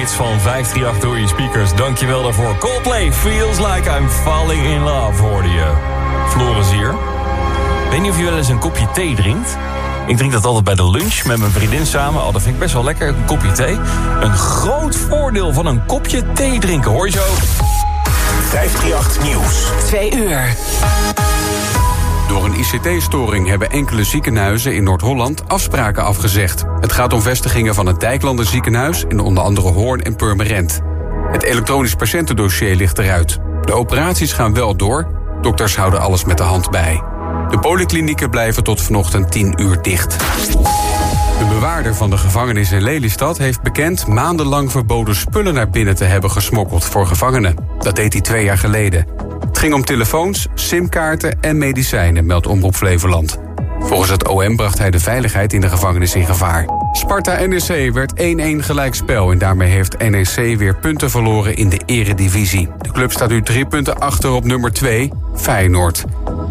hits van 538 door je speakers. Dankjewel daarvoor. Coldplay, Feels Like I'm Falling in Love, hoorde je. Floris hier. Weet niet of je wel eens een kopje thee drinkt? Ik drink dat altijd bij de lunch met mijn vriendin samen. Oh, dat vind ik best wel lekker, een kopje thee. Een groot voordeel van een kopje thee drinken, hoor je zo. 538 Nieuws. 2 uur. Door een ICT-storing hebben enkele ziekenhuizen in Noord-Holland afspraken afgezegd. Het gaat om vestigingen van het Dijklander ziekenhuis in onder andere Hoorn en Purmerend. Het elektronisch patiëntendossier ligt eruit. De operaties gaan wel door, dokters houden alles met de hand bij. De polyklinieken blijven tot vanochtend 10 uur dicht. De bewaarder van de gevangenis in Lelystad heeft bekend maandenlang verboden spullen naar binnen te hebben gesmokkeld voor gevangenen. Dat deed hij twee jaar geleden. Het ging om telefoons, simkaarten en medicijnen, meldt Omroep Flevoland. Volgens het OM bracht hij de veiligheid in de gevangenis in gevaar. Sparta-NEC werd 1-1 gelijkspel en daarmee heeft NEC weer punten verloren in de eredivisie. De club staat nu drie punten achter op nummer 2, Feyenoord.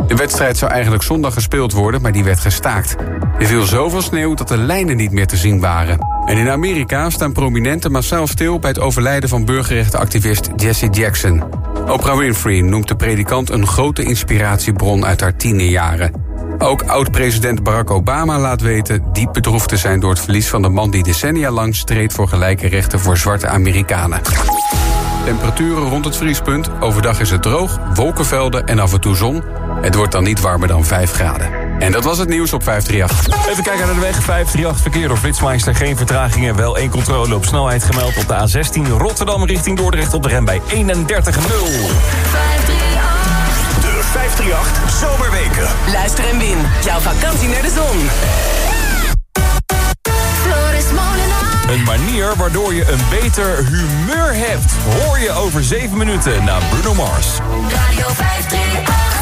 De wedstrijd zou eigenlijk zondag gespeeld worden, maar die werd gestaakt. Er viel zoveel sneeuw dat de lijnen niet meer te zien waren. En in Amerika staan prominenten massaal stil bij het overlijden van burgerrechtenactivist Jesse Jackson. Oprah Winfrey noemt de predikant een grote inspiratiebron uit haar tienerjaren. Ook oud-president Barack Obama laat weten diep bedroefd te zijn door het verlies van de man die decennia lang streed voor gelijke rechten voor zwarte Amerikanen. Temperaturen rond het vriespunt. Overdag is het droog, wolkenvelden en af en toe zon. Het wordt dan niet warmer dan 5 graden. En dat was het nieuws op 538. Even kijken naar de weg. 538 verkeer door Flitsmeister. Geen vertragingen, wel één controle op snelheid gemeld op de A16 Rotterdam richting Dordrecht op de rem bij 31.0. 538 Zomerweken. Luister en win. Jouw vakantie naar de zon. Een manier waardoor je een beter humeur hebt. Hoor je over 7 minuten na Bruno Mars. Radio 538.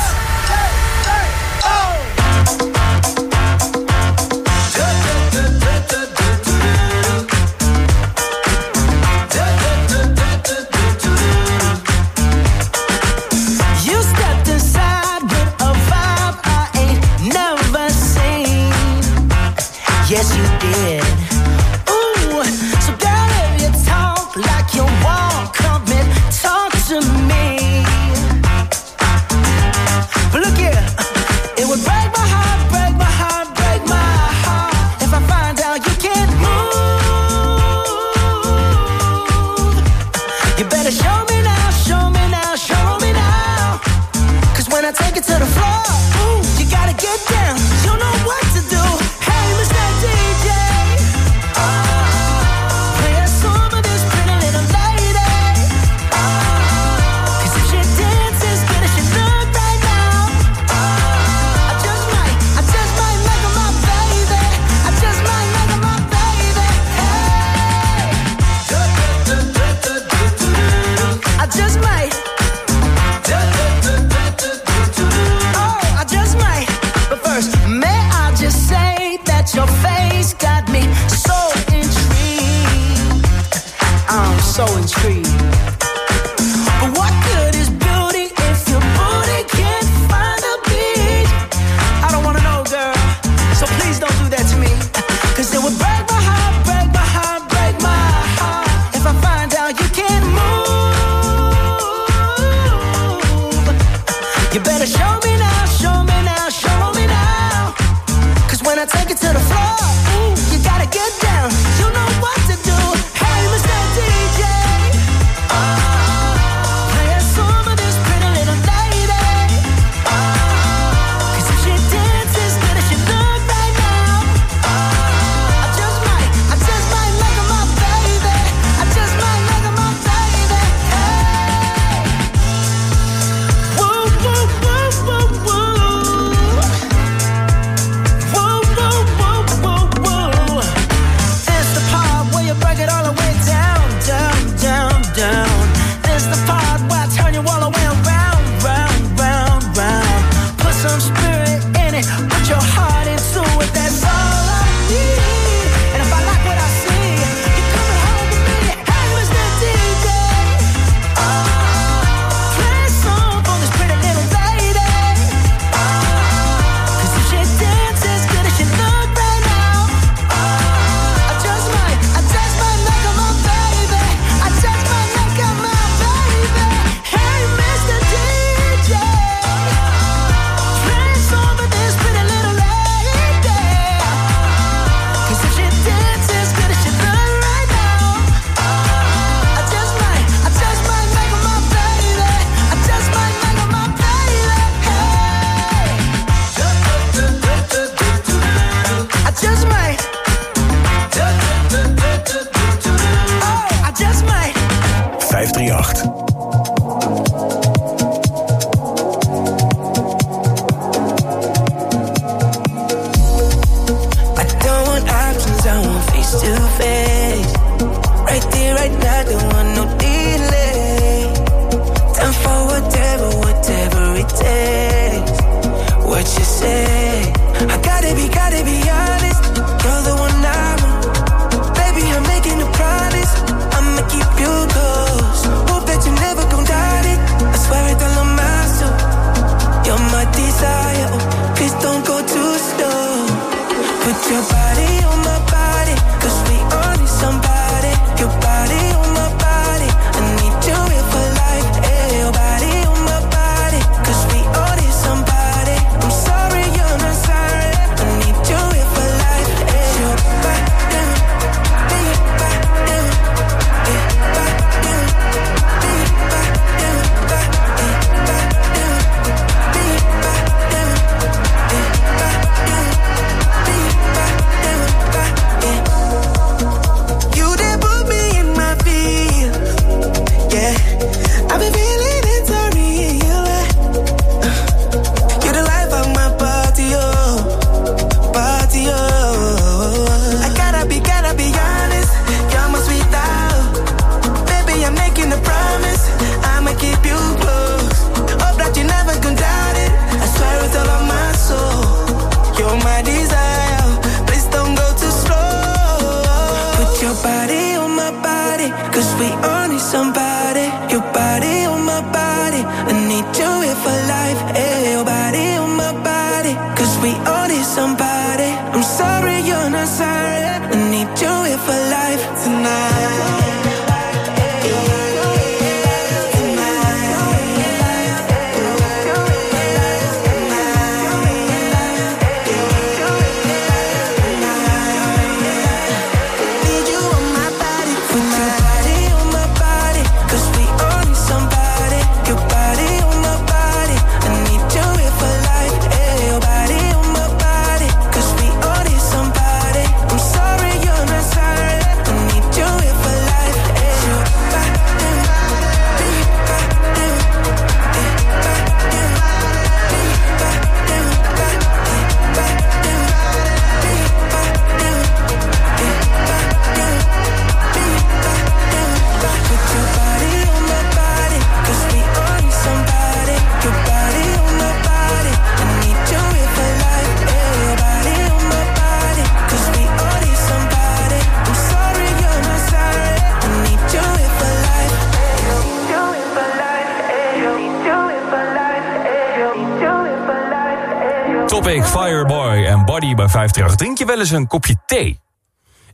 538. Drink je wel eens een kopje thee?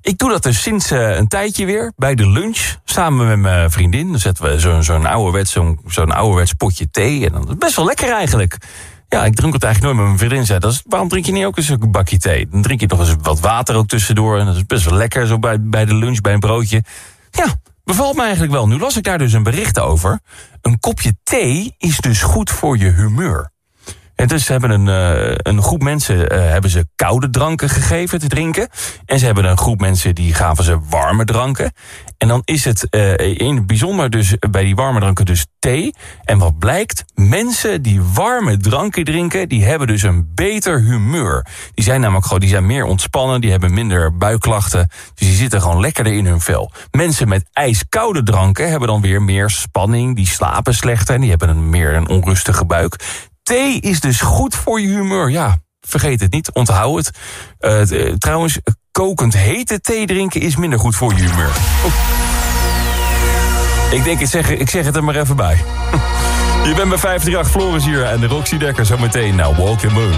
Ik doe dat dus sinds eh, een tijdje weer bij de lunch. Samen met mijn vriendin. Dan zetten we zo'n zo'n ouderwets, zo'n zo'n ouderwets potje thee. En dan is het best wel lekker eigenlijk. Ja, ik drink het eigenlijk nooit met mijn vriendin. Zei, dat is, waarom drink je niet ook eens een bakje thee? Dan drink je nog eens wat water ook tussendoor. En dat is best wel lekker zo bij, bij de lunch, bij een broodje. Ja, bevalt me eigenlijk wel. Nu las ik daar dus een bericht over. Een kopje thee is dus goed voor je humeur. En dus hebben een, eh, een groep mensen eh, hebben ze koude dranken gegeven te drinken. En ze hebben een groep mensen die gaven ze warme dranken. En dan is het eh, in het bijzonder dus bij die warme dranken dus thee. En wat blijkt, mensen die warme dranken drinken, die hebben dus een beter humeur. Die zijn namelijk gewoon, die zijn meer ontspannen, die hebben minder buikklachten. Dus die zitten gewoon lekkerder in hun vel. Mensen met ijskoude dranken hebben dan weer meer spanning, die slapen slechter en die hebben een meer een onrustige buik. Thee is dus goed voor je humeur. Ja, vergeet het niet, onthoud het. Eh, eh, trouwens, kokend hete thee drinken is minder goed voor je humeur. Ik denk, ik zeg, ik zeg het er maar even bij. Je bent bij 538 Floris hier en de Roxy Dekker zo meteen naar Walk and Moon.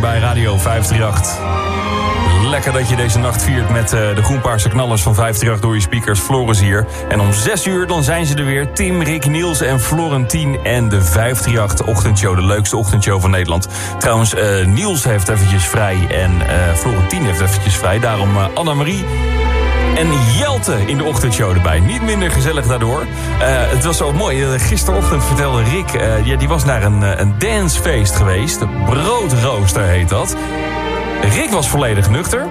Bij Radio 538. Lekker dat je deze nacht viert met eh, de groenpaarse knallers van 538 door je speakers. Floris hier. En om 6 uur dan zijn ze er weer. Tim, Rick, Niels en Florentien en de 538 ochtendshow. De leukste ochtendshow van Nederland. Trouwens, eh, Niels heeft eventjes vrij en eh Florentien heeft eventjes vrij. Daarom eh, Annemarie en Jelte in de ochtendshow erbij. Niet minder gezellig daardoor. Eh, het was zo mooi. Eh, gisterochtend vertelde Rick... eh, ja, die was naar een, een dancefeest geweest. Broodrooster heet dat. Rick was volledig nuchter.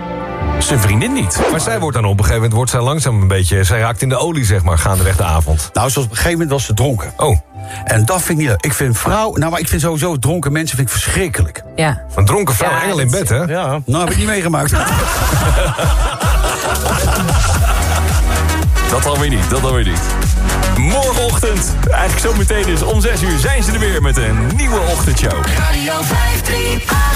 Zijn vriendin niet. Maar zij wordt dan op een gegeven moment wordt zij langzaam een beetje... zij raakt in de olie, zeg maar, gaandeweg de avond. Nou, zoals op een gegeven moment was ze dronken. Oh, En dat vind ik niet leuk. Ik vind vrouw, nou, maar ik vind sowieso dronken mensen vind ik verschrikkelijk. Ja. een dronken vrouw, Ja, engel in bed, hè? Ja. Nou, heb ik niet meegemaakt. Dat alweer niet, dat alweer niet. Morgenochtend, eigenlijk zo meteen dus om 6 uur... zijn ze er weer met een nieuwe ochtendshow. Radio 538.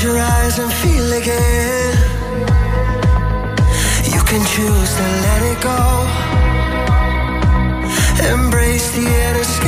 Close your eyes and feel again. You can choose to let it go. Embrace the inescapable.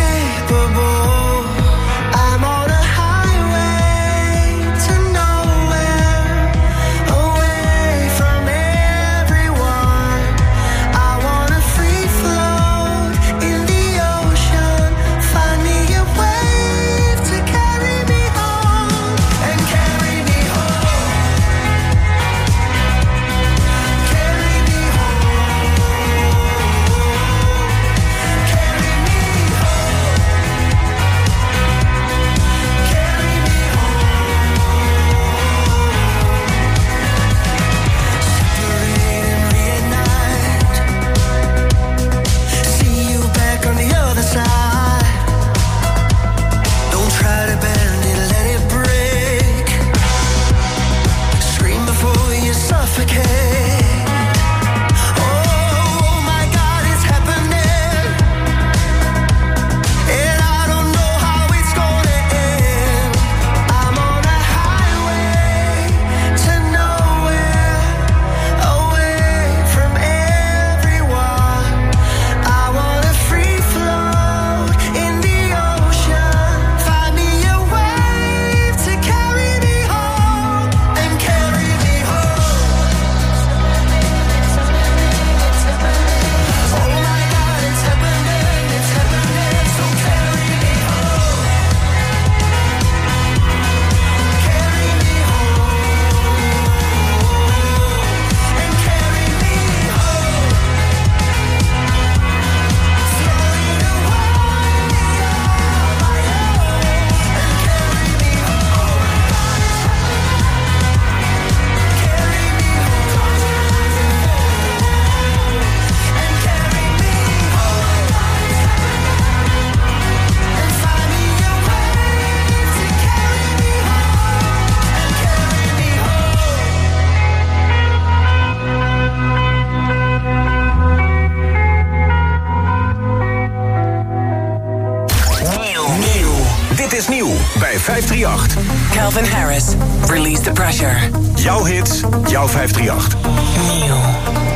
538. Calvin Harris, Release the Pressure. Jouw hits, jouw 538. Nieuw.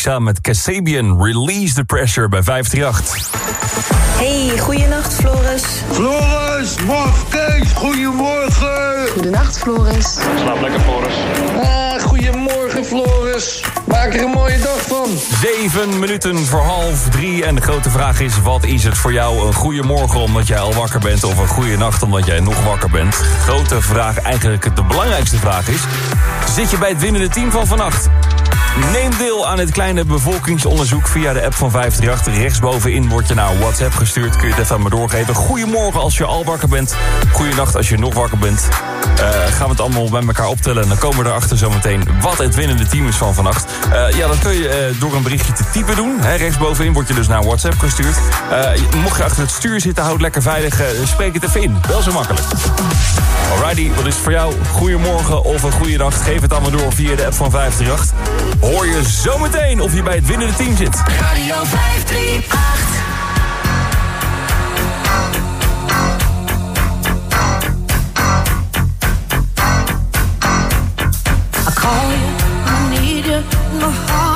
Samen met Kasabian. Release the pressure bij 538. Hey, goeienacht Floris. Floris, morgen Kees, goedemorgen. Goedenacht Floris. Slaap lekker Floris. Ah, goedemorgen Floris. Maak er een mooie dag van. Zeven minuten voor half drie. En de grote vraag is, wat is het voor jou een goede morgen omdat jij al wakker bent... of een goede nacht omdat jij nog wakker bent? Grote vraag, eigenlijk de belangrijkste vraag is... zit je bij het winnende team van vannacht? Neem deel aan het kleine bevolkingsonderzoek via de app van 538. Rechtsbovenin wordt je naar WhatsApp gestuurd. Kun je het even aan me doorgeven. Goedemorgen als je al wakker bent. Goedenacht als je nog wakker bent. Uh, gaan we het allemaal bij elkaar optellen. En dan komen we erachter zometeen wat het winnende team is van vannacht. Uh, ja, dat kun je uh, door een berichtje te typen doen. Hè, rechtsbovenin wordt je dus naar WhatsApp gestuurd. mocht je achter het stuur zitten, houd lekker veilig. spreek het even in. Wel zo makkelijk. Alrighty, wat is het voor jou? Goedemorgen of een goede nacht? Geef het allemaal door via de app van 538. Hoor je zometeen of je bij het winnende team zit. Radio 538. Call you, I need you, my heart's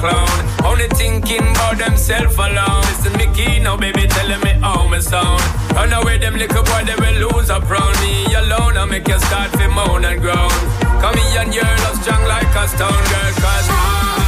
clown. Only thinking about themself alone. Listen, Mickey, now, baby, telling me how me sound. Run away, them little boy, they will lose a round me alone. I make you start to moan and groan. Come here and you're strong like a stone girl, cause I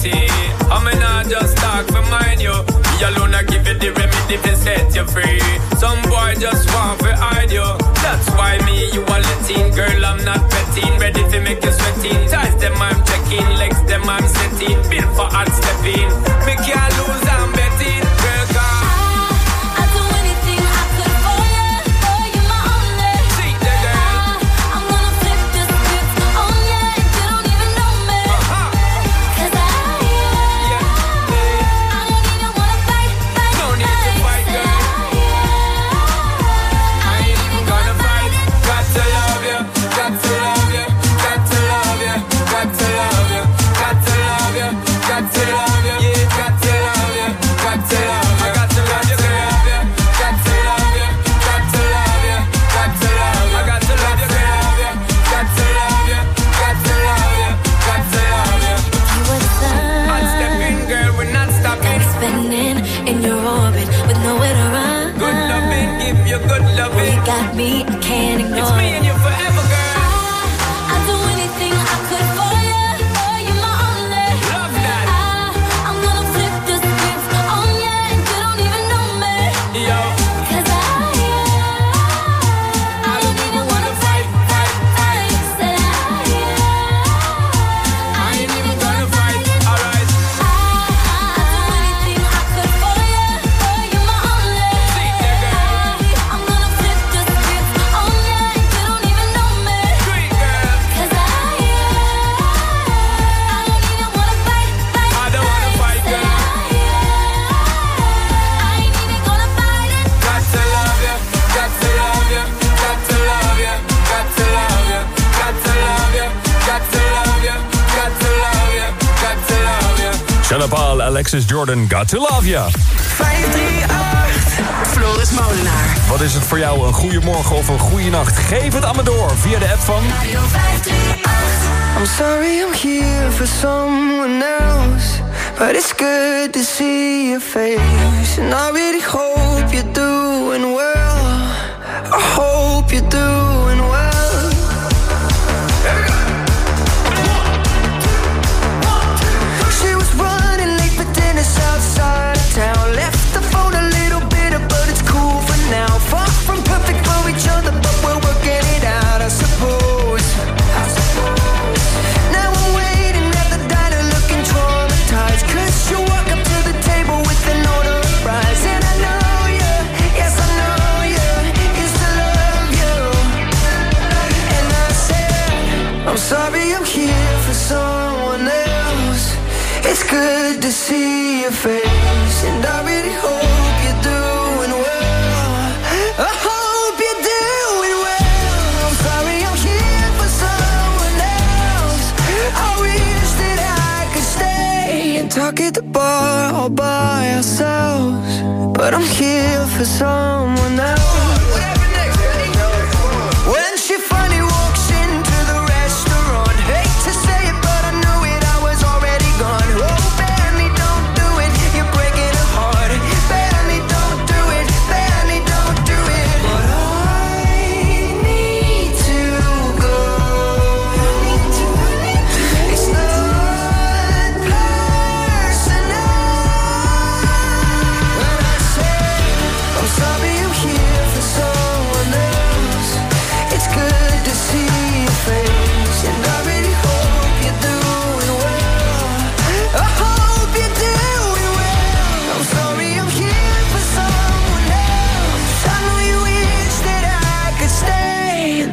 plenty. I'm mean, not just talk for mine, yo. Me alone, I give you the remedy to set you free. Some boy just want to hide you. That's why me, you are letting. Girl, I'm not betting. Ready to make you sweating. Ties them, I'm checking. Legs them, I'm setting. Built for hard stepping. Me can't lose. Jordan, Got to Love Ya. 538, Floris Molenaar. Wat is het voor jou, een goede morgen of een goede nacht? Geef het aan me door via de app van... Radio 538. I'm sorry I'm here for someone else But it's good to see your face And I really hope you're doing well I hope you do But I'm here for someone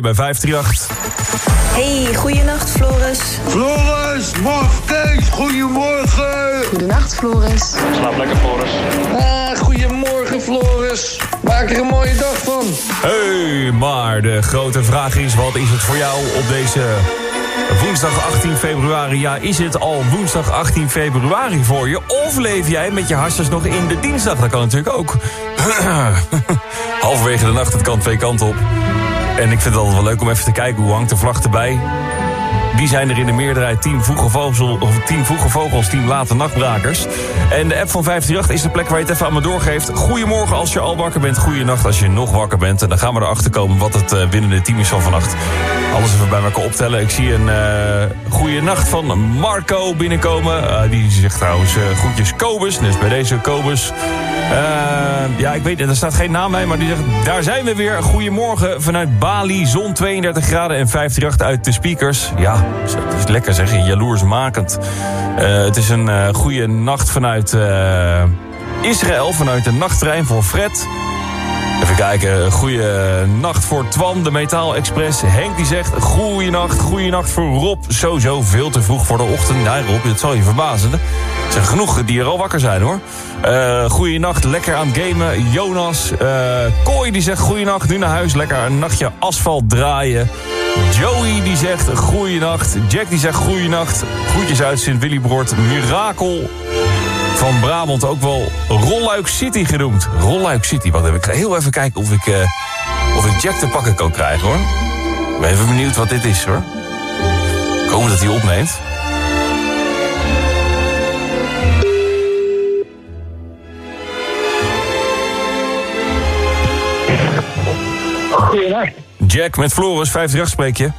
Bij 538. Hey, goeienacht Floris. Floris, morgen Kees, goedemorgen. Goedenacht Floris. Slaap lekker, Floris. Ah, goedemorgen, Floris. Maak er een mooie dag van. Hey, maar de grote vraag is, wat is het voor jou op deze woensdag 18 februari? Ja, is het al woensdag 18 februari voor je? Of leef jij met je hartjes nog in de dinsdag? Dat kan natuurlijk ook. Halverwege de nacht, het kan twee kanten op. En ik vind het altijd wel leuk om even te kijken, hoe hangt de vlag erbij? Wie zijn er in de meerderheid? Team Vroege of team Vroege Vogels, Team Late Nachtbrakers. En de app van 538 is de plek waar je het even aan me doorgeeft. Goedemorgen als je al wakker bent. Goeienacht als je nog wakker bent. En dan gaan we erachter komen wat het eh, winnende team is van vannacht. Alles even bij elkaar optellen. Ik zie een uh, goede nacht van Marco binnenkomen. Uh, die zegt trouwens uh, groetjes Kobus. Dus bij deze Kobus. ja, ik weet, er staat geen naam bij, maar die zegt... Daar zijn we weer. Goedemorgen vanuit Bali. Zon 32 graden en 538 uit de speakers. Ja, het is lekker zeg. Jaloersmakend. het is een goede nacht vanuit Israël. Vanuit de nachttrein voor Fred. Even kijken. Goede nacht voor Twan, de Metaal Express. Henk die zegt, goeie nacht, goeie voor Rob. Sowieso veel te vroeg voor de ochtend. Nee Rob, dat zal je verbazen. Er zijn genoeg die er al wakker zijn hoor. Uh, goeie nacht, lekker aan het gamen. Jonas, uh, Kooi die zegt, goeie nacht, nu naar huis. Lekker een nachtje asfalt draaien. Joey die zegt goeienacht. Jack die zegt goeienacht. Groetjes uit Sint-Willibroord. Mirakel van Brabant ook wel Rolluik City genoemd. Rolluik City, wat heb ik heel even kijken of ik, eh, of ik Jack te pakken kan krijgen hoor. Ik ben even benieuwd wat dit is hoor. Ik hoop dat hij opneemt. Goedenacht. Jack met Floris, 50 spreek je.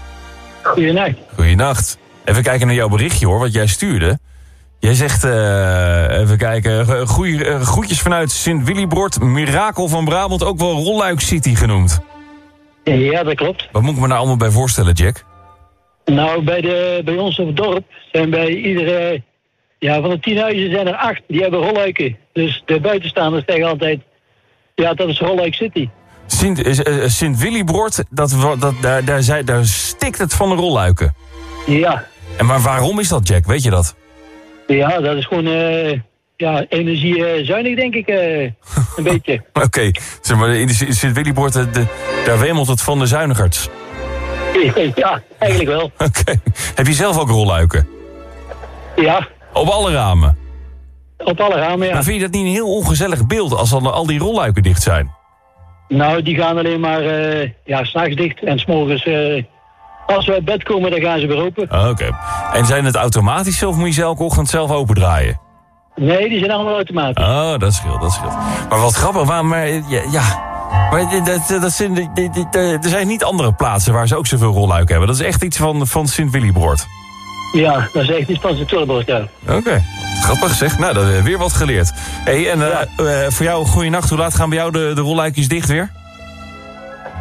Goedenacht. Goedenacht. Even kijken naar jouw berichtje hoor, wat jij stuurde. Jij zegt, eh, even kijken, eh, goeie, eh, groetjes vanuit Sint-Willibord, Mirakel van Brabant, ook wel Rolluik City genoemd. Ja, dat klopt. Wat moet ik me daar allemaal bij voorstellen, Jack? Nou, bij, de, bij ons op het dorp zijn bij iedere... Ja, van de tien huizen zijn er acht die hebben rolluiken. Dus de buitenstaanders zeggen altijd... Ja, dat is Rolluik City. Sint, eh, Sint-Willibord, dat, dat, daar, daar, daar stikt het van de rolluiken. Ja. En maar waarom is dat, Jack? Weet je dat? Ja, dat is gewoon... eh ja, energiezuinig, denk ik. eh, een beetje. Oké, zeg maar, in Sint-Willibord, eh, daar wemelt het van de zuinigers. Ja, eigenlijk wel. Oké. Heb je zelf ook rolluiken? Ja, Op alle ramen? op alle ramen, ja. Maar vind je dat niet een heel ongezellig beeld als dan al die rolluiken dicht zijn? Nou, die gaan alleen maar eh ja, s'nachts dicht en s'morgens... eh als we uit bed komen, dan gaan ze weer open. Ah, Oké. En zijn het automatische of moet je ze elke ochtend zelf opendraaien? Nee, die zijn allemaal automatisch. Oh, dat scheelt, dat scheelt. Maar wat grappig, waar, maar eh, ja... ja. Maar dit- dat, dat zijn, eh, er zijn niet andere plaatsen waar ze ook zoveel rolluiken hebben. Dat is echt iets van, van Sint-Willibord. Ja, dat is echt iets van turbo, ja. Oké, grappig zeg. Nou, dat, eh, weer wat geleerd. hey, en eh, eh, voor jou, goeienacht. Hoe laat gaan bij jou de, de rolluikjes dicht weer?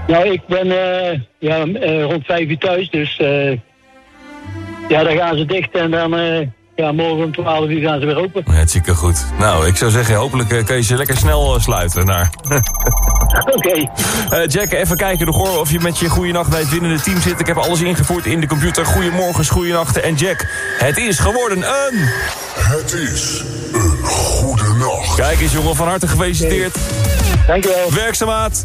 Nou, ik ben eh, ja, eh, rond vijf uur thuis, dus eh, ja, dan gaan ze dicht en dan eh, ja, morgen om twaalf uur gaan ze weer open. Hartstikke goed. Nou, ik zou zeggen, hopelijk eh, kun je ze lekker snel sluiten. Naar. Oké. Eh, Jack, even kijken nog hoor of je met je goeienacht bij het winnende team zit. Ik heb alles ingevoerd in de computer. Goedemorgens, goeienachten. En Jack, het is geworden een... Het is een goede nacht. Kijk eens jongen, van harte gefeliciteerd. Dankjewel. Werkzaamheid.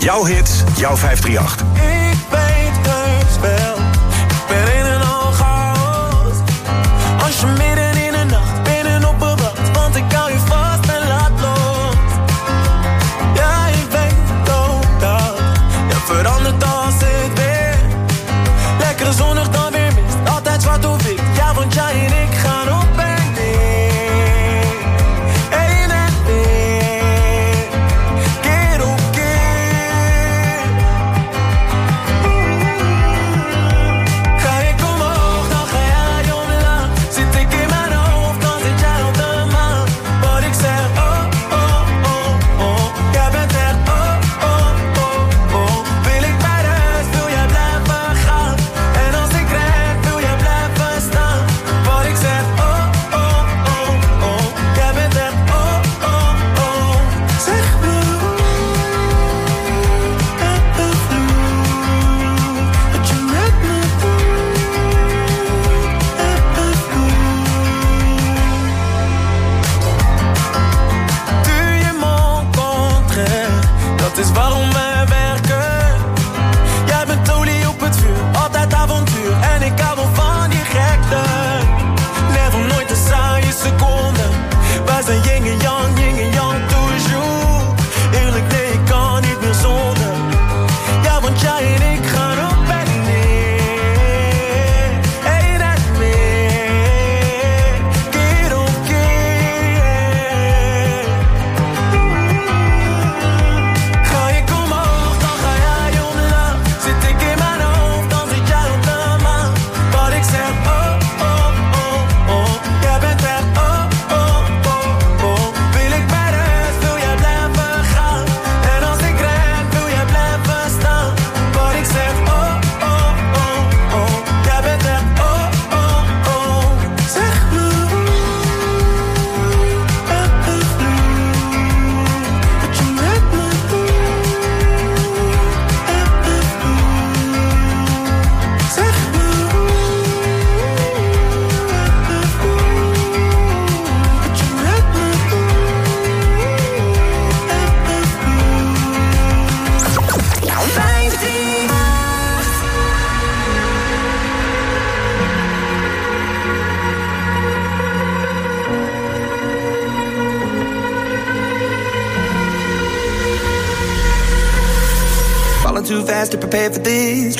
Jouw hits, jouw 538.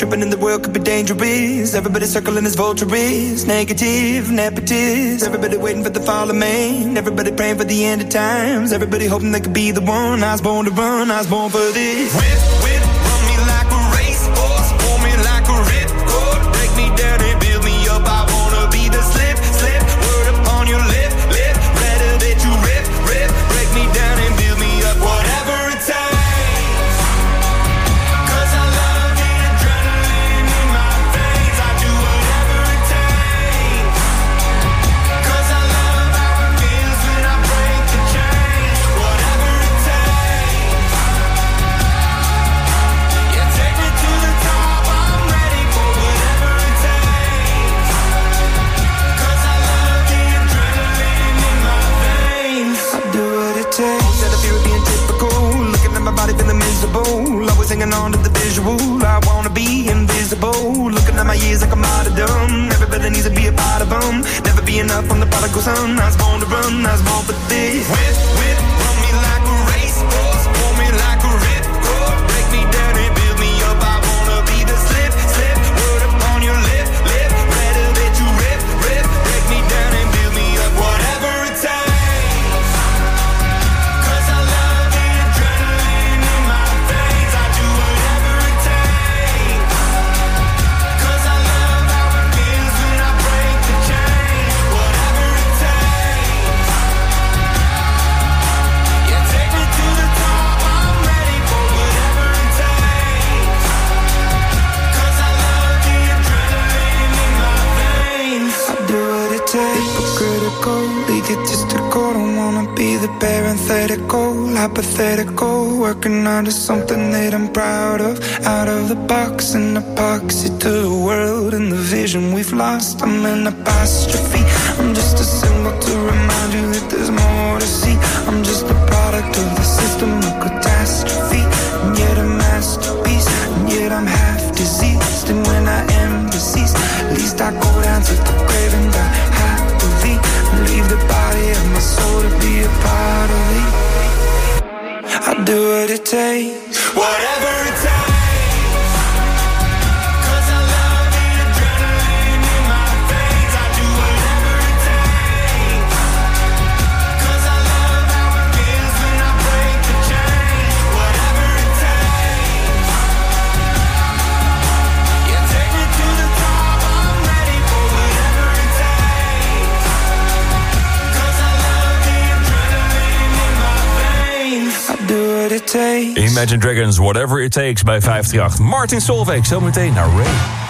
tripping in the world could be dangerous. Everybody circling as vultures, negative, nepotist. Everybody waiting for the fall of man. Everybody praying for the end of times. Everybody hoping they could be the one. I was born to run, I was born for this. With with. from the prodigal son. I was born to run, I was born for this. With hypothetical Working out of something that I'm proud of. Out of the box, an epoxy to the world And the vision we've lost, I'm an apostrophe. I'm just a symbol to remind you that there's more to see. I'm just Whatever Imagine Dragons, Whatever It Takes bij 538. Martin Solveig, zometeen naar Ray.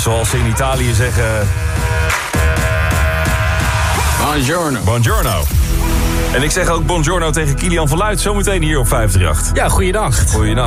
Zoals ze in Italië zeggen... Buongiorno. Buongiorno. En ik zeg ook buongiorno tegen Kilian van Luid zometeen hier op 538. Ja, goeiedag. Goeiedag.